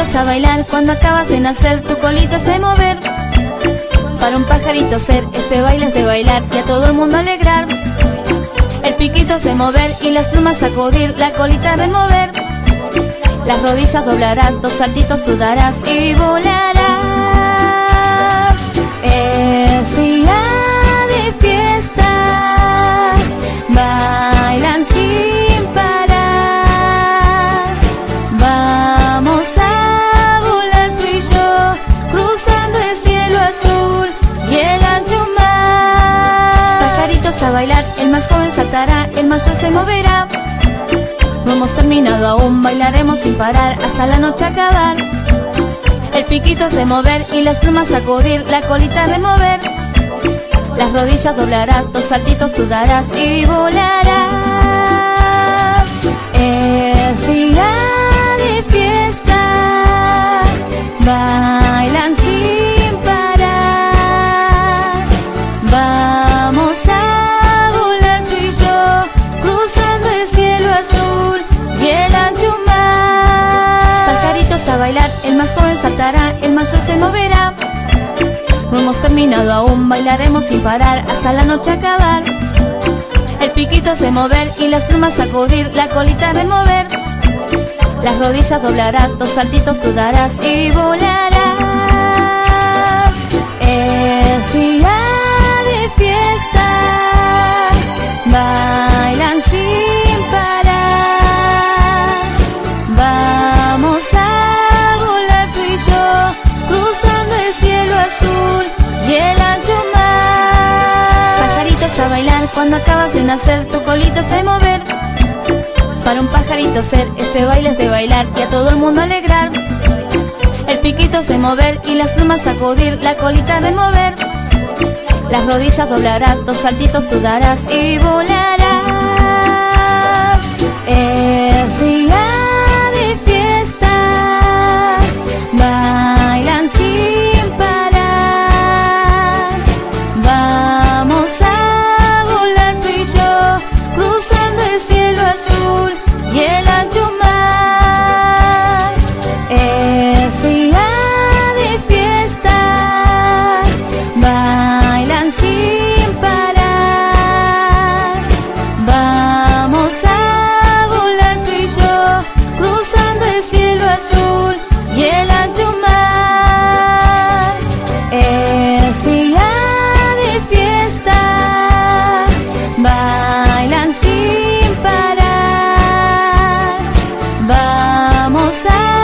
a bailar cuando acabas de nacer, tu colita se mover. Para un pajarito ser, este baile es de bailar y a todo el mundo alegrar. El piquito se mover y las plumas sacudir, la colita remover. Las rodillas doblarás, dos saltitos tú darás y volarás. El más joven saltará, el macho se moverá. No hemos terminado aún, bailaremos sin parar hasta la noche acabar. El piquito se mover y las plumas sacudir, la colita remover. Las rodillas doblarás, dos saltitos tú darás y volarás. Macho se moverá. No hemos terminado aún, bailaremos sin parar hasta la noche acabar. El piquito se mover y las plumas sacudir, la colita remover. Las rodillas doblarás, dos saltitos tú darás y volarás. Cuando acabas de nacer, tu colita se mover. Para un pajarito ser, este baile es de bailar y a todo el mundo alegrar. El piquito se mover y las plumas sacudir, la colita remover. Las rodillas doblarás, dos saltitos tú darás y volarás. pasar.